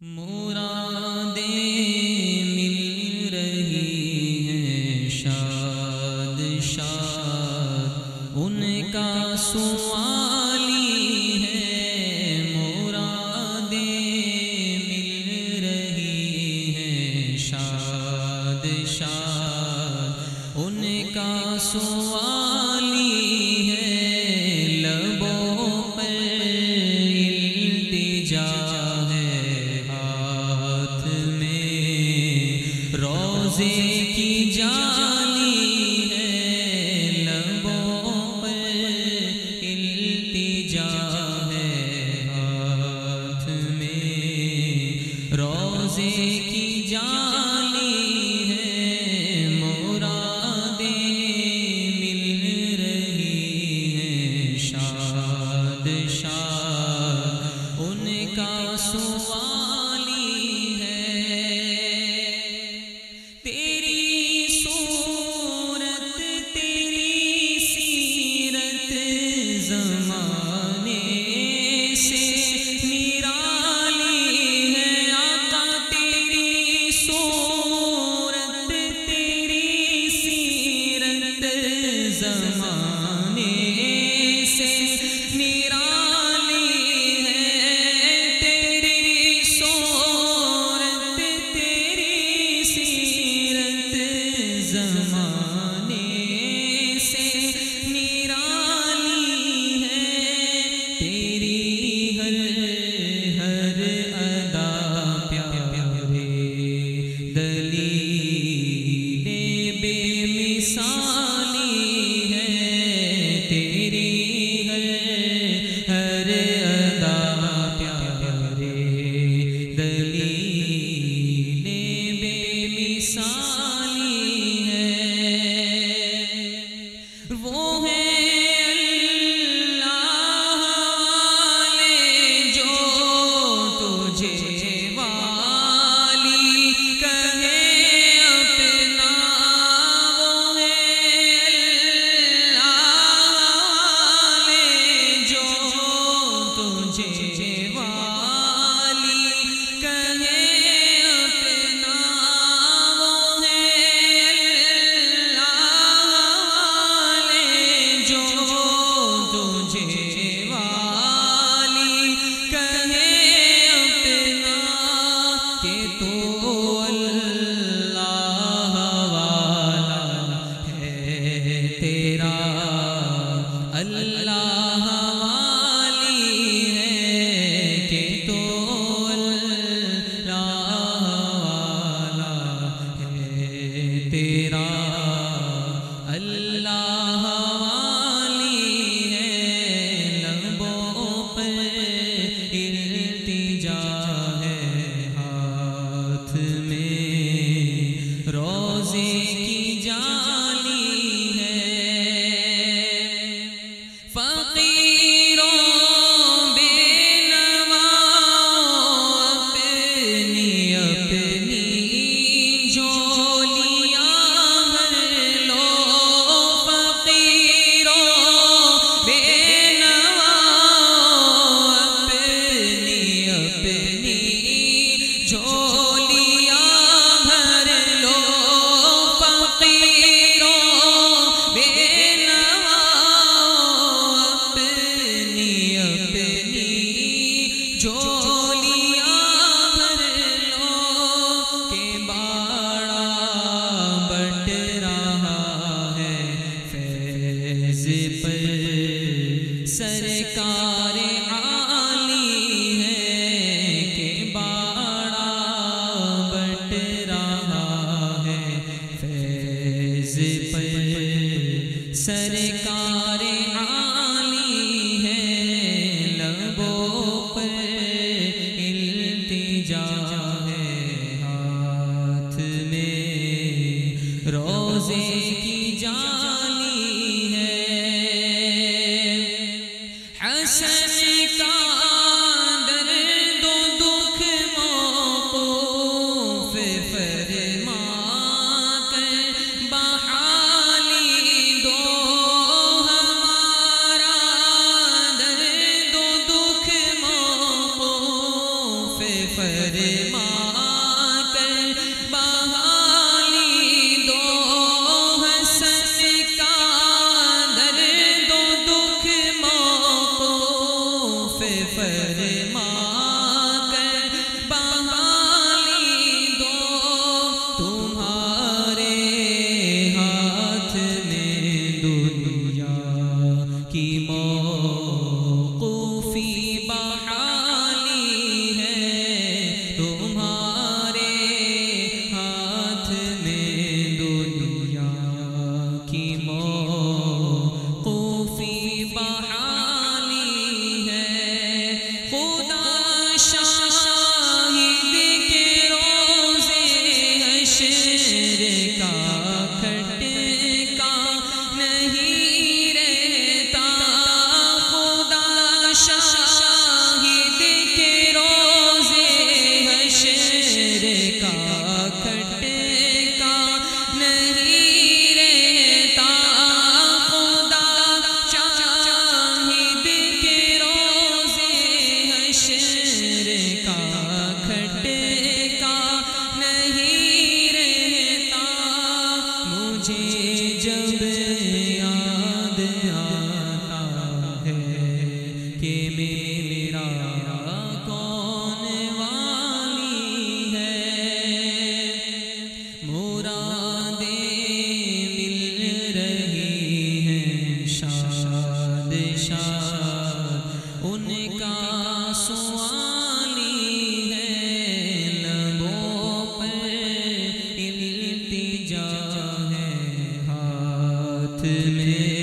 مرادیں مل رہی ہیں شاد ان کا سوالی ہے، مرادیں مل رہی ہیں شاد ان کا سوال دل جو کہ میرا کون والی ہے؟ مرادیں مل رہی ہیں شاد شاد ان کا سوالی ہے لبوں پر التجا ہے ہاتھ میں۔